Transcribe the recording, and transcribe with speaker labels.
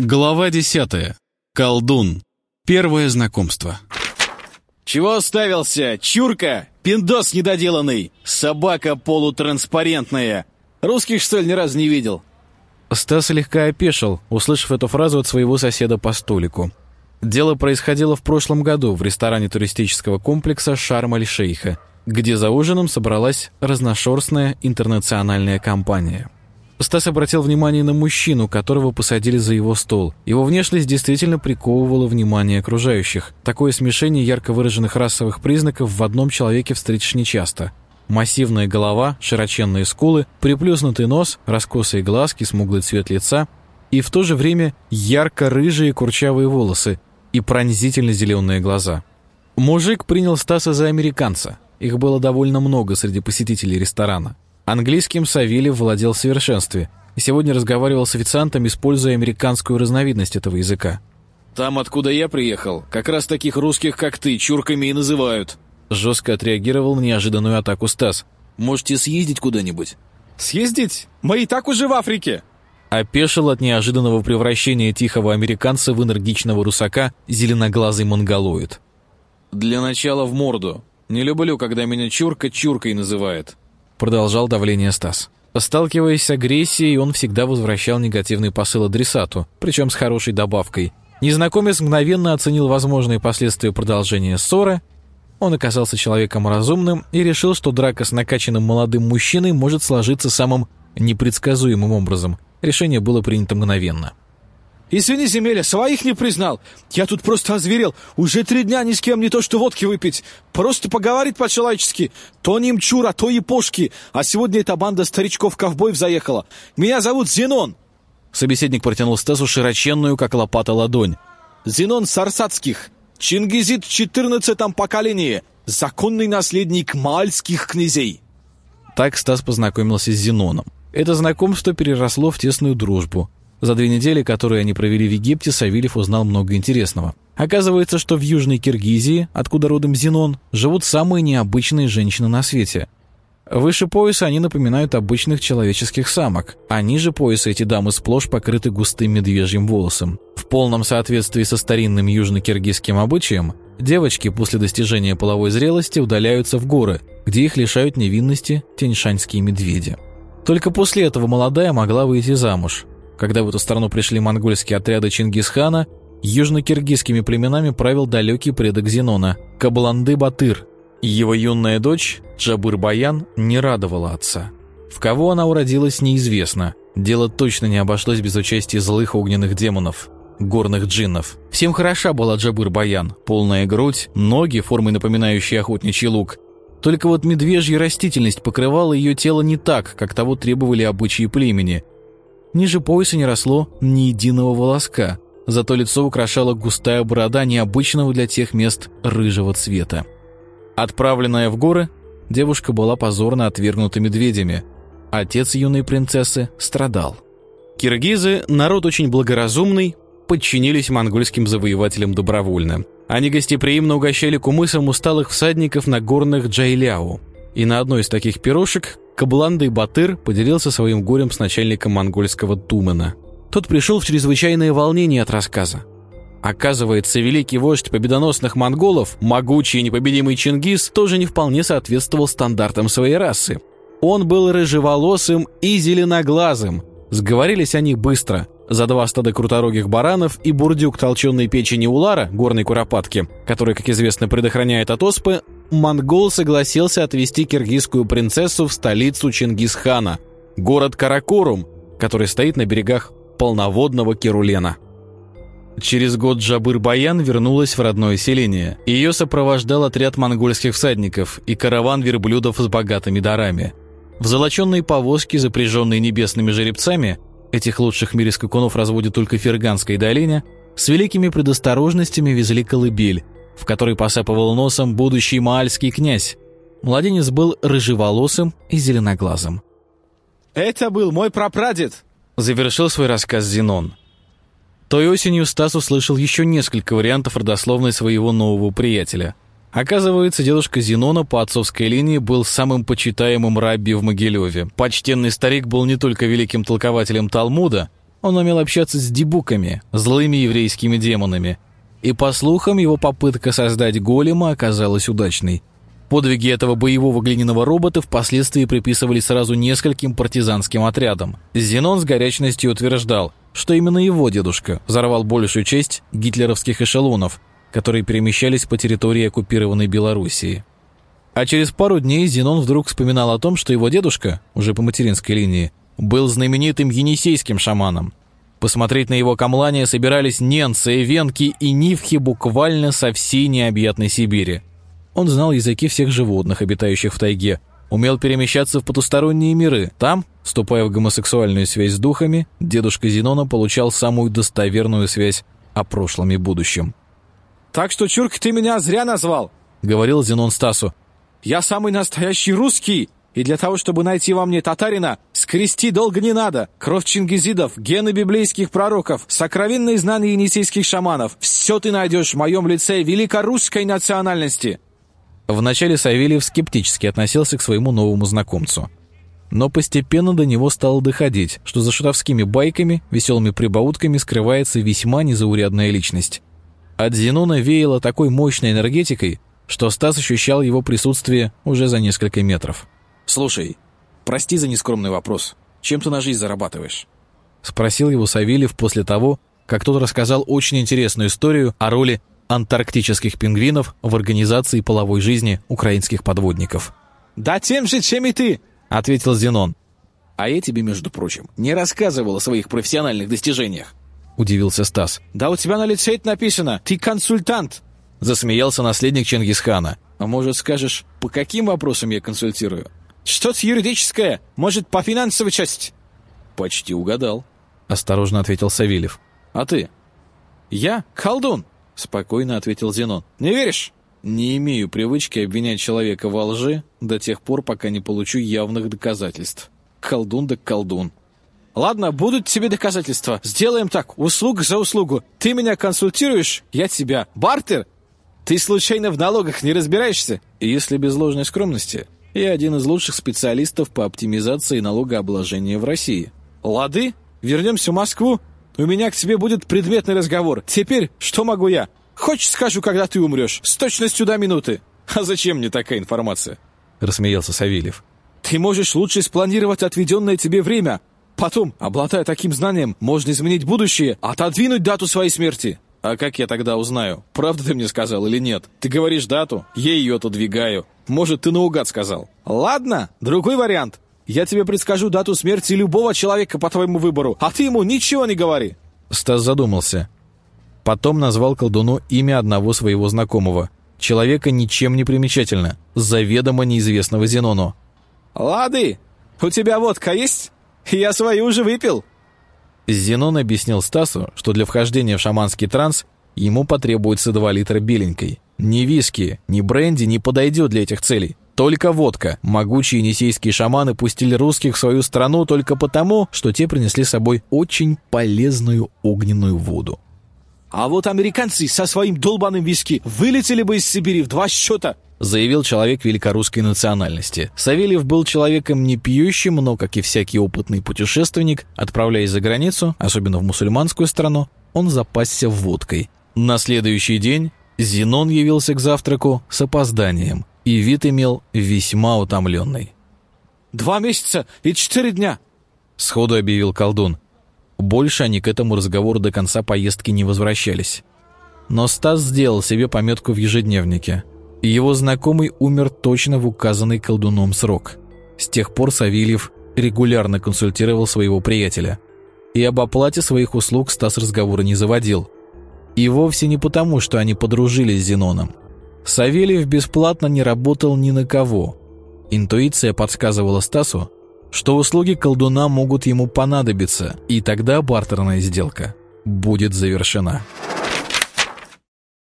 Speaker 1: Глава десятая. Колдун. Первое знакомство.
Speaker 2: «Чего уставился? Чурка! Пиндос недоделанный! Собака полутранспарентная! Русских, что ли, ни разу не видел?»
Speaker 3: Стас слегка опешил, услышав эту фразу от своего соседа по столику. Дело происходило в прошлом году в ресторане туристического комплекса «Шарм-аль-Шейха», где за ужином собралась разношерстная интернациональная компания. Стас обратил внимание на мужчину, которого посадили за его стол. Его внешность действительно приковывала внимание окружающих. Такое смешение ярко выраженных расовых признаков в одном человеке встретишь нечасто. Массивная голова, широченные скулы, приплюснутый нос, раскосые глазки, смуглый цвет лица и в то же время ярко-рыжие курчавые волосы и пронзительно зеленые глаза. Мужик принял Стаса за американца. Их было довольно много среди посетителей ресторана. Английским Савельев владел в совершенстве и сегодня разговаривал с официантом, используя американскую разновидность этого языка.
Speaker 2: «Там, откуда я приехал, как раз таких русских, как ты, чурками и называют».
Speaker 3: Жестко отреагировал на неожиданную атаку Стас.
Speaker 2: «Можете съездить куда-нибудь?»
Speaker 4: «Съездить? Мы и так уже в Африке!»
Speaker 3: Опешил от неожиданного превращения тихого американца в энергичного русака зеленоглазый монголоид.
Speaker 2: «Для начала в морду. Не люблю, когда меня чурка чуркой называет»,
Speaker 3: Продолжал давление Стас. Сталкиваясь с агрессией, он всегда возвращал негативный посыл адресату, причем с хорошей добавкой. Незнакомец мгновенно оценил возможные последствия продолжения ссоры. Он оказался человеком разумным и решил, что драка с накачанным молодым мужчиной может сложиться самым непредсказуемым образом. Решение было принято мгновенно.
Speaker 4: «Извини, земеля, своих не признал. Я тут просто озверел. Уже три дня ни с кем не то что водки выпить. Просто поговорить по-человечески. То немчура, то япошки. А сегодня эта банда старичков-ковбоев заехала. Меня зовут Зенон».
Speaker 3: Собеседник протянул Стасу широченную, как лопата, ладонь.
Speaker 4: «Зенон Сарсацких. Чингизит в четырнадцатом поколении. Законный наследник мальских князей».
Speaker 3: Так Стас познакомился с Зеноном. Это знакомство переросло в тесную дружбу. За две недели, которые они провели в Египте, Савельев узнал много интересного. Оказывается, что в Южной Киргизии, откуда родом Зенон, живут самые необычные женщины на свете. Выше пояса они напоминают обычных человеческих самок, а ниже пояса эти дамы сплошь покрыты густым медвежьим волосом. В полном соответствии со старинным южно-киргизским обычаем, девочки после достижения половой зрелости удаляются в горы, где их лишают невинности теньшанские медведи. Только после этого молодая могла выйти замуж, когда в эту страну пришли монгольские отряды Чингисхана, южно-киргизскими племенами правил далекий предок Зенона – Кабланды-Батыр. Его юная дочь, Джабыр-Баян, не радовала отца. В кого она уродилась, неизвестно. Дело точно не обошлось без участия злых огненных демонов – горных джиннов. Всем хороша была Джабыр-Баян. Полная грудь, ноги, формой напоминающие охотничий лук. Только вот медвежья растительность покрывала ее тело не так, как того требовали обычаи племени – Ниже пояса не росло ни единого волоска, зато лицо украшала густая борода необычного для тех мест рыжего цвета. Отправленная в горы, девушка была позорно отвергнута медведями. Отец юной принцессы страдал. Киргизы, народ очень благоразумный, подчинились монгольским завоевателям добровольно. Они гостеприимно угощали кумысом усталых всадников на горных Джайляу. И на одной из таких пирожек Кабланда и Батыр поделился своим горем с начальником монгольского Тумена. Тот пришел в чрезвычайное волнение от рассказа. Оказывается, великий вождь победоносных монголов, могучий и непобедимый Чингис, тоже не вполне соответствовал стандартам своей расы. Он был рыжеволосым и зеленоглазым. Сговорились они быстро. За два стада круторогих баранов и бурдюк толченой печени улара, горной куропатки, который, как известно, предохраняет от оспы, монгол согласился отвезти киргизскую принцессу в столицу Чингисхана, город Каракорум, который стоит на берегах полноводного Керулена. Через год Джабыр-Баян вернулась в родное селение. Ее сопровождал отряд монгольских всадников и караван верблюдов с богатыми дарами. В золоченной повозке, запряженной небесными жеребцами, этих лучших в мире скакунов разводят только в Ферганской долине, с великими предосторожностями везли колыбель, в которой посапывал носом будущий маальский князь. Младенец был рыжеволосым и зеленоглазым.
Speaker 4: «Это был мой прапрадед!»
Speaker 3: — завершил свой рассказ Зенон. Той осенью Стас услышал еще несколько вариантов родословной своего нового приятеля. Оказывается, дедушка Зенона по отцовской линии был самым почитаемым рабби в Могилеве. Почтенный старик был не только великим толкователем Талмуда, Он умел общаться с дебуками, злыми еврейскими демонами. И, по слухам, его попытка создать голема оказалась удачной. Подвиги этого боевого глиняного робота впоследствии приписывали сразу нескольким партизанским отрядам. Зенон с горячностью утверждал, что именно его дедушка взорвал большую часть гитлеровских эшелонов, которые перемещались по территории оккупированной Белоруссии. А через пару дней Зенон вдруг вспоминал о том, что его дедушка, уже по материнской линии, был знаменитым енисейским шаманом. Посмотреть на его камлания собирались ненцы, венки и нивхи буквально со всей необъятной Сибири. Он знал языки всех животных, обитающих в тайге, умел перемещаться в потусторонние миры. Там, вступая в гомосексуальную связь с духами, дедушка Зенона получал самую достоверную связь о прошлом и будущем.
Speaker 4: «Так что, Чурк, ты меня зря назвал!»
Speaker 3: — говорил Зенон Стасу.
Speaker 4: Я самый настоящий русский, и для того, чтобы найти во мне татарина, скрести долго не надо. Кровь чингизидов, гены библейских пророков, сокровенные знания енисейских шаманов. Все ты найдешь в моем лице великорусской национальности».
Speaker 3: Вначале Савельев скептически относился к своему новому знакомцу. Но постепенно до него стало доходить, что за шутовскими байками, веселыми прибаутками скрывается весьма незаурядная личность. От Зенона веяло такой мощной энергетикой, что Стас ощущал его присутствие уже за несколько метров.
Speaker 2: «Слушай, прости за нескромный вопрос. Чем ты на жизнь зарабатываешь?»
Speaker 3: Спросил его Савельев после того, как тот рассказал очень интересную историю о роли антарктических пингвинов в организации половой жизни украинских подводников.
Speaker 4: «Да тем же, чем и ты!»
Speaker 3: — ответил Зенон.
Speaker 2: «А я тебе, между прочим, не рассказывал о своих профессиональных достижениях!»
Speaker 3: — удивился Стас.
Speaker 4: «Да у тебя на лице это написано! Ты консультант!»
Speaker 3: Засмеялся наследник Чингисхана.
Speaker 2: «А может, скажешь, по каким вопросам я консультирую?»
Speaker 4: «Что-то юридическое, может, по финансовой части?»
Speaker 2: «Почти угадал», —
Speaker 3: осторожно ответил Савельев.
Speaker 2: «А ты?»
Speaker 4: «Я колдун», —
Speaker 2: спокойно ответил Зенон.
Speaker 4: «Не веришь?»
Speaker 2: «Не имею привычки обвинять человека во лжи до тех пор, пока не получу явных доказательств. Колдун да колдун».
Speaker 4: «Ладно, будут тебе доказательства. Сделаем так, услуга за услугу. Ты меня консультируешь, я тебя. Бартер ты случайно в налогах не разбираешься?
Speaker 2: Если без ложной скромности, я один из лучших специалистов по оптимизации налогообложения в России.
Speaker 4: Лады, вернемся в Москву. У меня к тебе будет предметный разговор. Теперь что могу я? Хочешь, скажу, когда ты умрешь? С точностью до минуты.
Speaker 2: А зачем мне такая информация?
Speaker 3: Рассмеялся Савельев.
Speaker 4: Ты можешь лучше спланировать отведенное тебе время. Потом, обладая таким знанием, можно изменить будущее, отодвинуть дату своей смерти.
Speaker 2: А как я тогда узнаю, правда ты мне сказал или нет? Ты говоришь дату, я ее отодвигаю. Может, ты наугад сказал.
Speaker 4: Ладно, другой вариант. Я тебе предскажу дату смерти любого человека по твоему выбору, а ты ему ничего не говори.
Speaker 3: Стас задумался. Потом назвал колдуну имя одного своего знакомого. Человека ничем не примечательно, заведомо неизвестного Зенону.
Speaker 4: «Лады, у тебя водка есть? Я свою уже выпил».
Speaker 3: Зенон объяснил Стасу, что для вхождения в шаманский транс ему потребуется 2 литра беленькой. Ни виски, ни бренди не подойдет для этих целей. Только водка. Могучие енисейские шаманы пустили русских в свою страну только потому, что те принесли с собой очень полезную огненную воду.
Speaker 4: А вот американцы со своим долбаным виски вылетели бы из Сибири в два счета
Speaker 3: заявил человек великорусской национальности. Савельев был человеком не пьющим, но, как и всякий опытный путешественник, отправляясь за границу, особенно в мусульманскую страну, он запасся водкой. На следующий день Зенон явился к завтраку с опозданием, и вид имел весьма утомленный.
Speaker 4: «Два месяца и четыре дня!»
Speaker 3: — сходу объявил колдун. Больше они к этому разговору до конца поездки не возвращались. Но Стас сделал себе пометку в ежедневнике — его знакомый умер точно в указанный колдуном срок. С тех пор Савельев регулярно консультировал своего приятеля. И об оплате своих услуг Стас разговора не заводил. И вовсе не потому, что они подружились с Зеноном. Савельев бесплатно не работал ни на кого. Интуиция подсказывала Стасу, что услуги колдуна могут ему понадобиться, и тогда бартерная сделка будет завершена.